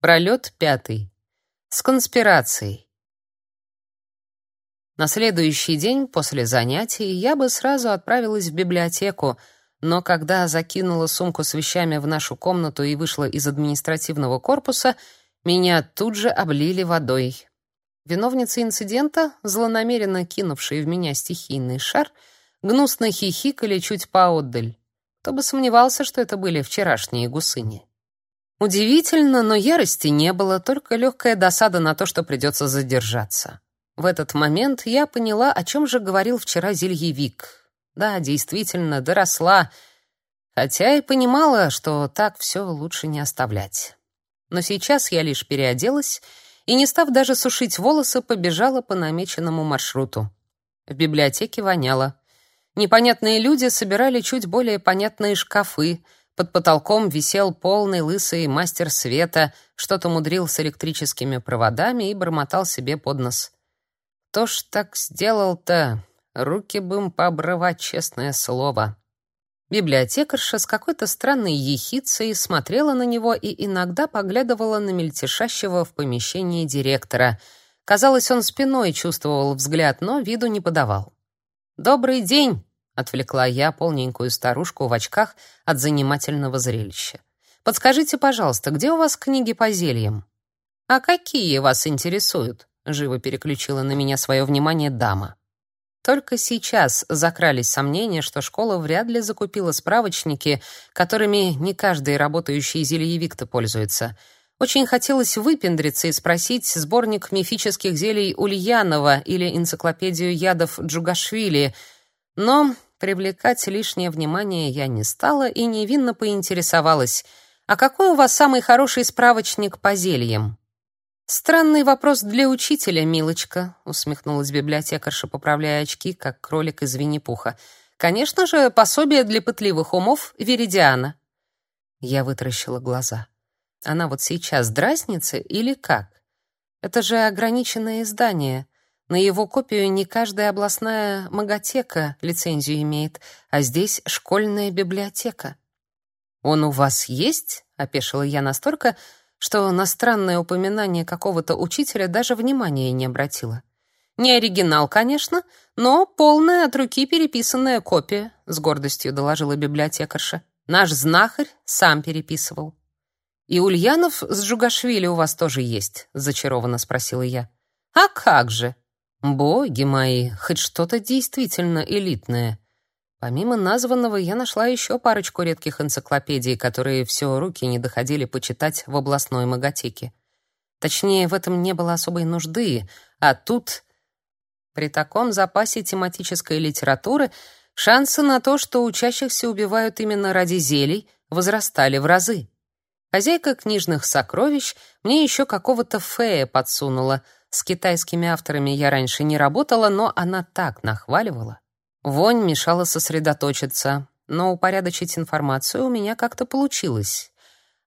Пролет пятый. С конспирацией. На следующий день после занятий я бы сразу отправилась в библиотеку, но когда закинула сумку с вещами в нашу комнату и вышла из административного корпуса, меня тут же облили водой. Виновница инцидента, злонамеренно кинувшие в меня стихийный шар, гнусно хихикали чуть поотдаль. Кто бы сомневался, что это были вчерашние гусыни. Удивительно, но ярости не было, только легкая досада на то, что придется задержаться. В этот момент я поняла, о чем же говорил вчера зельевик. Да, действительно, доросла, хотя и понимала, что так все лучше не оставлять. Но сейчас я лишь переоделась и, не став даже сушить волосы, побежала по намеченному маршруту. В библиотеке воняло. Непонятные люди собирали чуть более понятные шкафы — под потолком висел полный лысый мастер света, что-то мудрил с электрическими проводами и бормотал себе под нос. «Кто ж так сделал-то? Руки бы им пообрывать, честное слово». Библиотекарша с какой-то странной ехицей смотрела на него и иногда поглядывала на мельтешащего в помещении директора. Казалось, он спиной чувствовал взгляд, но виду не подавал. «Добрый день!» Отвлекла я полненькую старушку в очках от занимательного зрелища. Подскажите, пожалуйста, где у вас книги по зельям? А какие вас интересуют? живо переключила на меня свое внимание дама. Только сейчас закрались сомнения, что школа вряд ли закупила справочники, которыми не каждый работающий зельевик-то пользуется. Очень хотелось выпендриться и спросить сборник мифических зелий Ульянова или энциклопедию ядов Джугашвили, но Привлекать лишнее внимание я не стала и невинно поинтересовалась: "А какой у вас самый хороший справочник по зельям?" Странный вопрос для учителя, милочка, усмехнулась библиотекарша, поправляя очки, как кролик из Винни-Пуха. Конечно же, пособие для пытливых умов Веридиана. Я вытаращила глаза. Она вот сейчас дразнится или как? Это же ограниченное издание. На его копию не каждая областная маготека лицензию имеет, а здесь школьная библиотека. Он у вас есть? опешила я настолько, что на странное упоминание какого-то учителя даже внимания не обратила. Не оригинал, конечно, но полная от руки переписанная копия, с гордостью доложила библиотекарша. Наш знахарь сам переписывал. И Ульянов с Джугашвили у вас тоже есть, зачарованно спросила я. А как же? Боги мои, хоть что-то действительно элитное. Помимо названного, я нашла еще парочку редких энциклопедий, которые все руки не доходили почитать в областной маготеке. Точнее, в этом не было особой нужды, а тут при таком запасе тематической литературы шансы на то, что учащихся убивают именно ради зелий, возрастали в разы. Хозяйка книжных сокровищ мне еще какого-то фея подсунула — с китайскими авторами я раньше не работала, но она так нахваливала. Вонь мешала сосредоточиться, но упорядочить информацию у меня как-то получилось.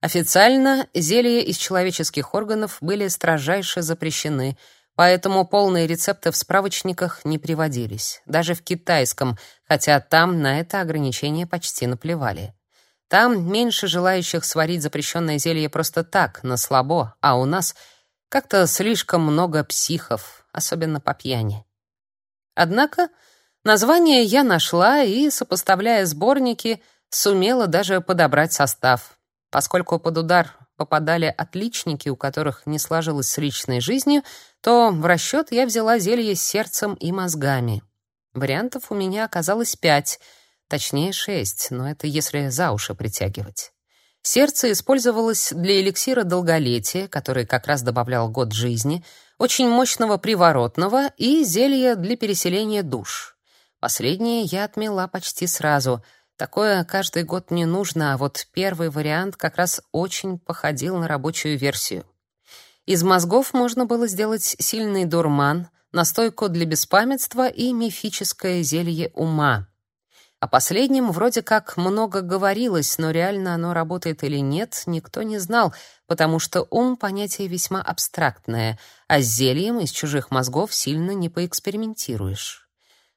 Официально зелья из человеческих органов были строжайше запрещены, поэтому полные рецепты в справочниках не приводились, даже в китайском, хотя там на это ограничение почти наплевали. Там меньше желающих сварить запрещенное зелье просто так, на слабо, а у нас — как-то слишком много психов, особенно по пьяни. Однако название я нашла и, сопоставляя сборники, сумела даже подобрать состав. Поскольку под удар попадали отличники, у которых не сложилось с личной жизнью, то в расчет я взяла зелье с сердцем и мозгами. Вариантов у меня оказалось пять, точнее шесть, но это если за уши притягивать. Сердце использовалось для эликсира долголетия, который как раз добавлял год жизни, очень мощного приворотного и зелья для переселения душ. Последнее я отмела почти сразу. Такое каждый год не нужно, а вот первый вариант как раз очень походил на рабочую версию. Из мозгов можно было сделать сильный дурман, настойку для беспамятства и мифическое зелье ума. О последнем вроде как много говорилось, но реально оно работает или нет, никто не знал, потому что ум — понятие весьма абстрактное, а с зельем из чужих мозгов сильно не поэкспериментируешь.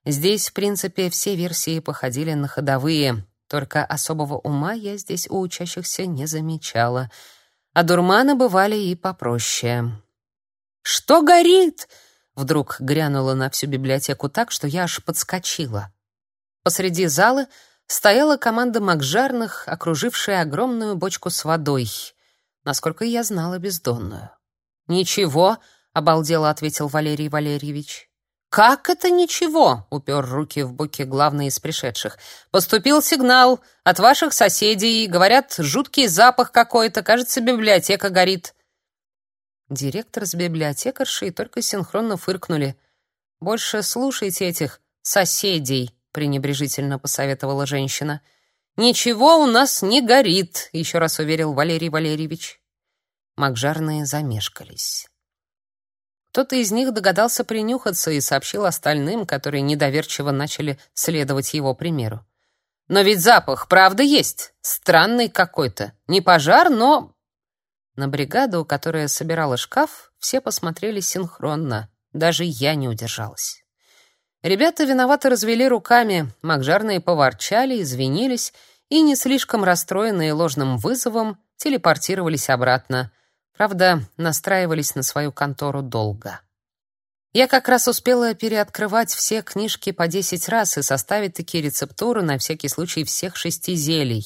Здесь, в принципе, все версии походили на ходовые, только особого ума я здесь у учащихся не замечала. А дурманы бывали и попроще. «Что горит?» Вдруг грянуло на всю библиотеку так, что я аж подскочила. Посреди зала стояла команда макжарных, окружившая огромную бочку с водой, насколько я знала, бездонную. «Ничего», — обалдело ответил Валерий Валерьевич. «Как это ничего?» — упер руки в боки главный из пришедших. «Поступил сигнал от ваших соседей. Говорят, жуткий запах какой-то. Кажется, библиотека горит». Директор с библиотекаршей только синхронно фыркнули. «Больше слушайте этих соседей», — пренебрежительно посоветовала женщина. «Ничего у нас не горит», — еще раз уверил Валерий Валерьевич. Макжарные замешкались. Кто-то из них догадался принюхаться и сообщил остальным, которые недоверчиво начали следовать его примеру. «Но ведь запах, правда, есть. Странный какой-то. Не пожар, но...» На бригаду, которая собирала шкаф, все посмотрели синхронно. Даже я не удержалась. Ребята виновато развели руками, макжарные поворчали, извинились и, не слишком расстроенные ложным вызовом, телепортировались обратно — Правда, настраивались на свою контору долго. Я как раз успела переоткрывать все книжки по 10 раз и составить такие рецептуры на всякий случай всех шести зелий.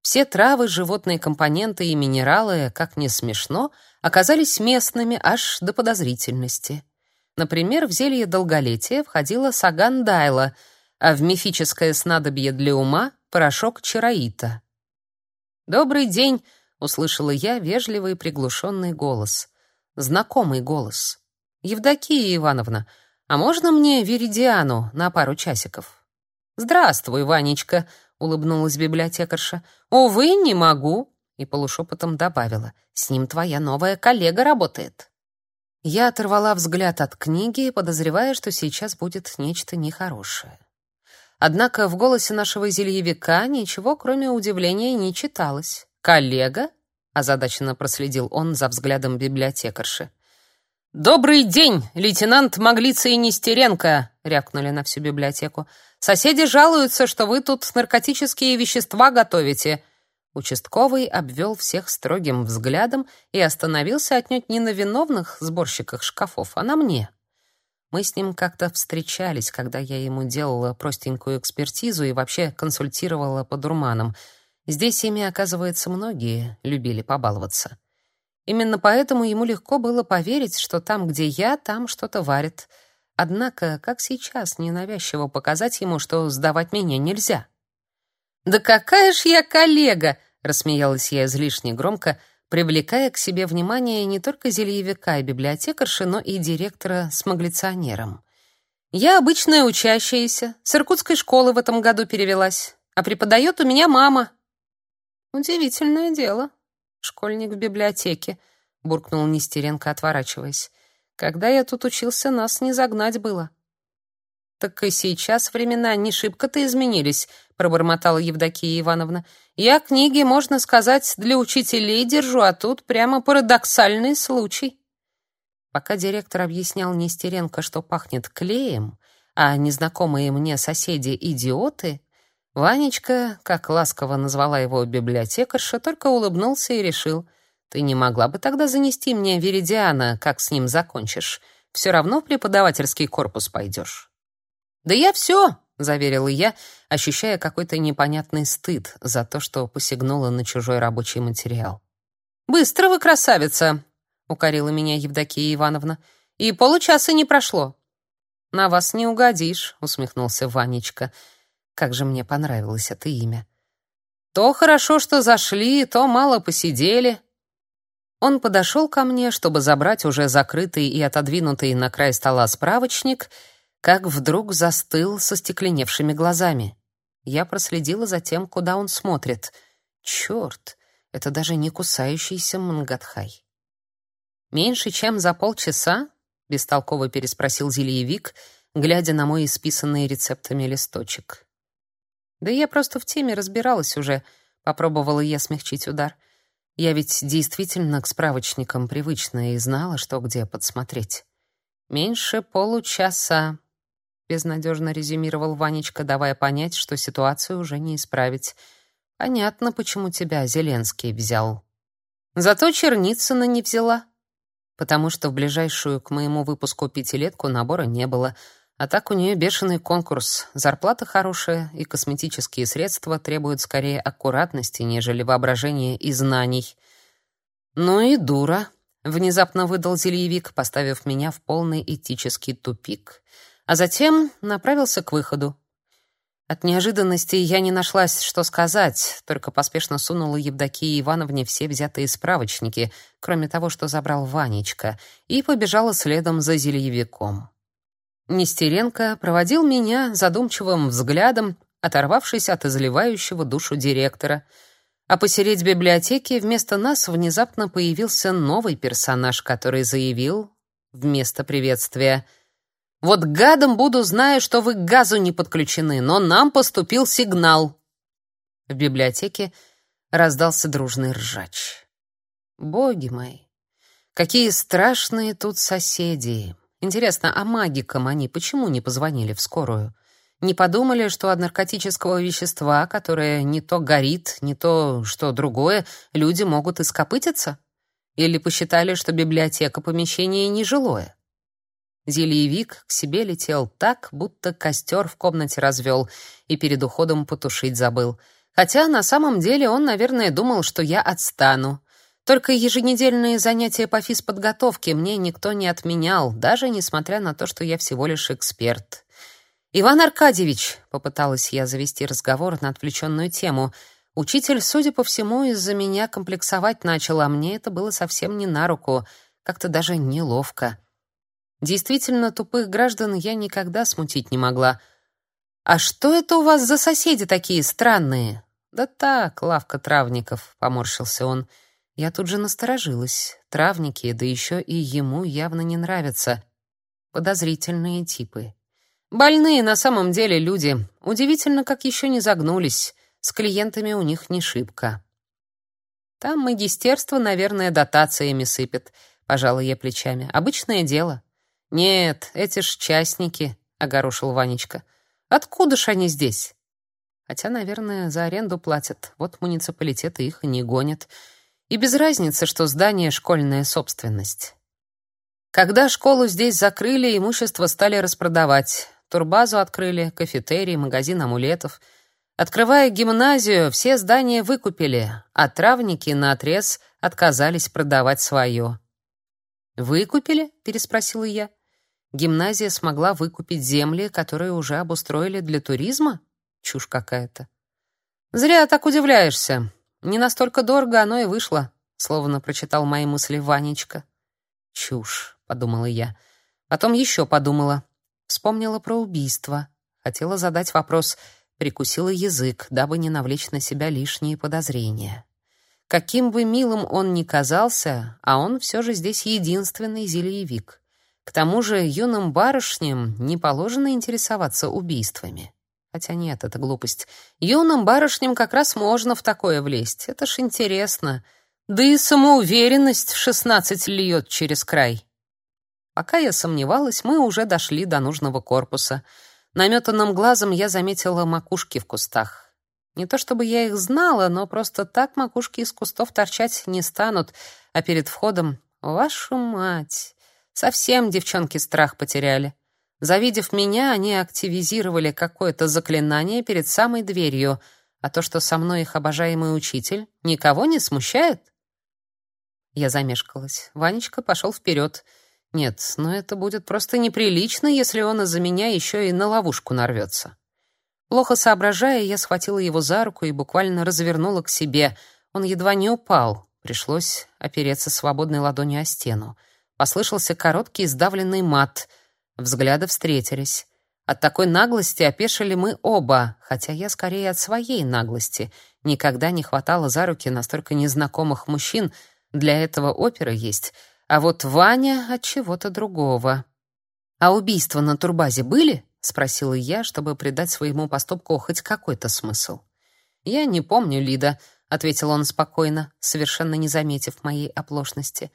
Все травы, животные компоненты и минералы, как ни смешно, оказались местными аж до подозрительности. Например, в зелье долголетия входила сагандайла, а в мифическое снадобье для ума — порошок чароита. «Добрый день!» услышала я вежливый приглушенный голос. Знакомый голос. Евдокия Ивановна, а можно мне Веридиану на пару часиков? Здравствуй, Ванечка, улыбнулась библиотекарша. Увы, не могу, и полушепотом добавила: с ним твоя новая коллега работает. Я оторвала взгляд от книги, подозревая, что сейчас будет нечто нехорошее. Однако в голосе нашего зельевика ничего, кроме удивления, не читалось. «Коллега?» — озадаченно проследил он за взглядом библиотекарши. «Добрый день, лейтенант Маглица и Нестеренко!» — рявкнули на всю библиотеку. «Соседи жалуются, что вы тут наркотические вещества готовите». Участковый обвел всех строгим взглядом и остановился отнюдь не на виновных сборщиках шкафов, а на мне. Мы с ним как-то встречались, когда я ему делала простенькую экспертизу и вообще консультировала по дурманам — Здесь ими, оказывается, многие любили побаловаться. Именно поэтому ему легко было поверить, что там, где я, там что-то варят. Однако, как сейчас ненавязчиво показать ему, что сдавать меня нельзя? «Да какая ж я коллега!» — рассмеялась я излишне громко, привлекая к себе внимание не только зельевика и библиотекарши, но и директора с маглиционером. «Я обычная учащаяся, с иркутской школы в этом году перевелась, а преподает у меня мама, Удивительное дело. Школьник в библиотеке, буркнул Нестеренко, отворачиваясь. Когда я тут учился, нас не загнать было. Так и сейчас времена не шибко-то изменились, пробормотала Евдокия Ивановна. Я книги, можно сказать, для учителей держу, а тут прямо парадоксальный случай. Пока директор объяснял Нестеренко, что пахнет клеем, а незнакомые мне соседи идиоты, Ванечка, как ласково назвала его библиотекарша, только улыбнулся и решил: "Ты не могла бы тогда занести мне Веридиана, как с ним закончишь? Все равно в преподавательский корпус пойдешь». "Да я все», — заверила я, ощущая какой-то непонятный стыд за то, что посягнула на чужой рабочий материал. «Быстро вы, красавица!» — укорила меня Евдокия Ивановна. «И получаса не прошло». «На вас не угодишь», — усмехнулся Ванечка. Как же мне понравилось это имя. То хорошо, что зашли, то мало посидели. Он подошел ко мне, чтобы забрать уже закрытый и отодвинутый на край стола справочник, как вдруг застыл со стекленевшими глазами. Я проследила за тем, куда он смотрит. Черт, это даже не кусающийся Мангатхай. Меньше чем за полчаса, бестолково переспросил Зельевик, глядя на мой исписанный рецептами листочек. Да я просто в теме разбиралась уже, попробовала я смягчить удар. Я ведь действительно к справочникам привычная и знала, что где подсмотреть. Меньше получаса, безнадежно резюмировал Ванечка, давая понять, что ситуацию уже не исправить. Понятно, почему тебя Зеленский взял. Зато Черницына не взяла, потому что в ближайшую к моему выпуску пятилетку набора не было, а так у нее бешеный конкурс, зарплата хорошая, и косметические средства требуют скорее аккуратности, нежели воображения и знаний. Ну и дура, внезапно выдал зельевик, поставив меня в полный этический тупик. А затем направился к выходу. От неожиданности я не нашлась, что сказать, только поспешно сунула Евдокии Ивановне все взятые справочники, кроме того, что забрал Ванечка, и побежала следом за зельевиком. Нестеренко проводил меня задумчивым взглядом, оторвавшись от изливающего душу директора. А посередине библиотеки вместо нас внезапно появился новый персонаж, который заявил вместо приветствия — вот гадом буду, зная, что вы к газу не подключены, но нам поступил сигнал. В библиотеке раздался дружный ржач. Боги мои, какие страшные тут соседи. Интересно, а магикам они почему не позвонили в скорую? Не подумали, что от наркотического вещества, которое не то горит, не то что другое, люди могут ископытиться? Или посчитали, что библиотека помещение нежилое? Зельевик к себе летел так, будто костер в комнате развел и перед уходом потушить забыл. Хотя на самом деле он, наверное, думал, что я отстану. Только еженедельные занятия по физподготовке мне никто не отменял, даже несмотря на то, что я всего лишь эксперт. Иван Аркадьевич, попыталась я завести разговор на отвлеченную тему. Учитель, судя по всему, из-за меня комплексовать начал, а мне это было совсем не на руку, как-то даже неловко. Действительно тупых граждан я никогда смутить не могла. А что это у вас за соседи такие странные? Да так, лавка травников, поморщился он. Я тут же насторожилась. Травники, да еще и ему явно не нравятся. Подозрительные типы. Больные на самом деле люди. Удивительно, как еще не загнулись. С клиентами у них не шибко. Там магистерство, наверное, дотациями сыпет, пожала я плечами. Обычное дело. Нет, эти ж частники, огорошил Ванечка. Откуда ж они здесь? Хотя, наверное, за аренду платят. Вот муниципалитеты их не гонят. И без разницы, что здание школьная собственность. Когда школу здесь закрыли, имущество стали распродавать. Турбазу открыли, кафетерий, магазин амулетов. Открывая гимназию, все здания выкупили, а травники наотрез отказались продавать свое. «Выкупили?» — переспросила я. «Гимназия смогла выкупить земли, которые уже обустроили для туризма? Чушь какая-то». «Зря так удивляешься. Не настолько дорого оно и вышло», — словно прочитал мои мысли Ванечка. «Чушь», — подумала я. Потом еще подумала. Вспомнила про убийство. Хотела задать вопрос, прикусила язык, дабы не навлечь на себя лишние подозрения. Каким бы милым он ни казался, а он все же здесь единственный зельевик. К тому же юным барышням не положено интересоваться убийствами. Хотя нет, это глупость. Юным барышням как раз можно в такое влезть. Это ж интересно. Да и самоуверенность в шестнадцать льет через край. Пока я сомневалась, мы уже дошли до нужного корпуса. Наметанным глазом я заметила макушки в кустах. Не то чтобы я их знала, но просто так макушки из кустов торчать не станут, а перед входом, вашу мать, совсем девчонки страх потеряли. Завидев меня, они активизировали какое-то заклинание перед самой дверью, а то, что со мной их обожаемый учитель, никого не смущает? Я замешкалась. Ванечка пошел вперед. Нет, но это будет просто неприлично, если он из-за меня еще и на ловушку нарвется. Плохо соображая, я схватила его за руку и буквально развернула к себе. Он едва не упал. Пришлось опереться свободной ладонью о стену. Послышался короткий сдавленный мат. Взгляды встретились. От такой наглости опешили мы оба, хотя я скорее от своей наглости. Никогда не хватало за руки настолько незнакомых мужчин. Для этого опера есть. А вот Ваня от чего-то другого. А убийства на турбазе были? спросила я, чтобы придать своему поступку хоть какой-то смысл. Я не помню, Лида, ответил он спокойно, совершенно не заметив моей оплошности.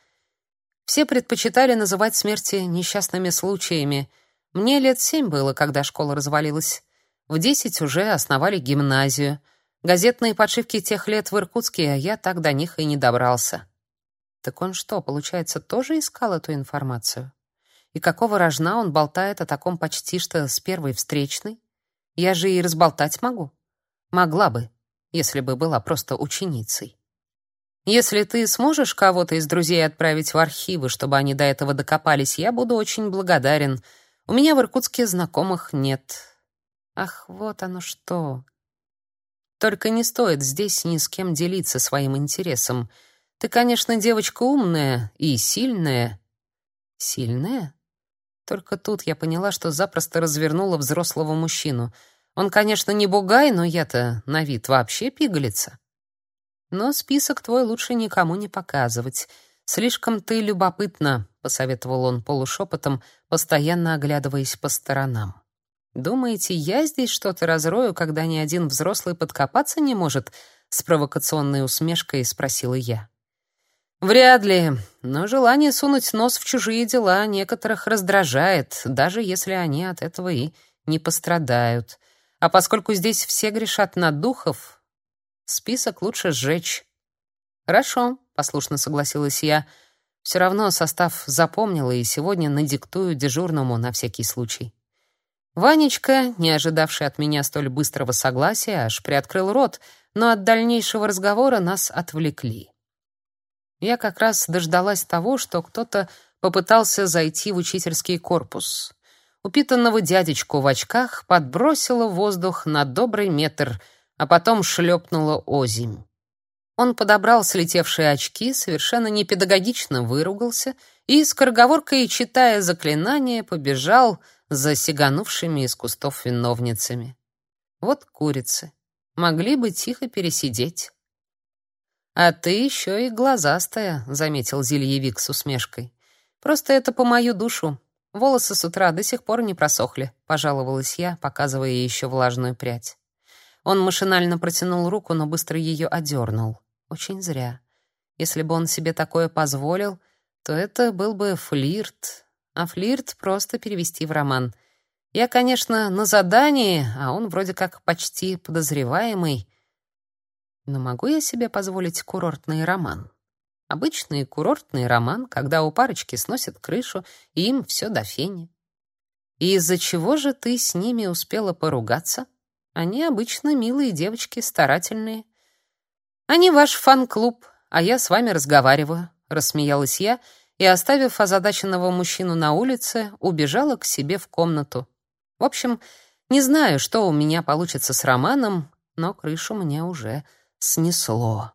Все предпочитали называть смерти несчастными случаями. Мне лет семь было, когда школа развалилась. В десять уже основали гимназию. Газетные подшивки тех лет в Иркутске, а я так до них и не добрался. Так он что, получается, тоже искал эту информацию? И какого рожна он болтает о таком почти что с первой встречной? Я же и разболтать могу. Могла бы, если бы была просто ученицей. Если ты сможешь кого-то из друзей отправить в архивы, чтобы они до этого докопались, я буду очень благодарен. У меня в Иркутске знакомых нет. Ах, вот оно что. Только не стоит здесь ни с кем делиться своим интересом. Ты, конечно, девочка умная и сильная. Сильная? Только тут я поняла, что запросто развернула взрослого мужчину. Он, конечно, не бугай, но я-то на вид вообще пигалица. Но список твой лучше никому не показывать. Слишком ты любопытна, посоветовал он полушепотом, постоянно оглядываясь по сторонам. Думаете, я здесь что-то разрою, когда ни один взрослый подкопаться не может? с провокационной усмешкой спросила я. Вряд ли, но желание сунуть нос в чужие дела некоторых раздражает, даже если они от этого и не пострадают. А поскольку здесь все грешат на духов, список лучше сжечь. Хорошо, послушно согласилась я. Все равно состав запомнила и сегодня надиктую дежурному на всякий случай. Ванечка, не ожидавший от меня столь быстрого согласия, аж приоткрыл рот, но от дальнейшего разговора нас отвлекли. Я как раз дождалась того, что кто-то попытался зайти в учительский корпус. Упитанного дядечку в очках подбросило воздух на добрый метр, а потом шлепнуло озимь. Он подобрал слетевшие очки, совершенно непедагогично выругался и, скороговоркой читая заклинание, побежал за сиганувшими из кустов виновницами. Вот курицы. Могли бы тихо пересидеть. «А ты еще и глазастая», — заметил Зельевик с усмешкой. «Просто это по мою душу. Волосы с утра до сих пор не просохли», — пожаловалась я, показывая еще влажную прядь. Он машинально протянул руку, но быстро ее одернул. Очень зря. Если бы он себе такое позволил, то это был бы флирт. А флирт просто перевести в роман. Я, конечно, на задании, а он вроде как почти подозреваемый. Но могу я себе позволить курортный роман? Обычный курортный роман, когда у парочки сносят крышу, и им все до фени. И из-за чего же ты с ними успела поругаться? Они обычно милые девочки, старательные. Они ваш фан-клуб, а я с вами разговариваю, рассмеялась я и, оставив озадаченного мужчину на улице, убежала к себе в комнату. В общем, не знаю, что у меня получится с романом, но крышу мне уже снесло.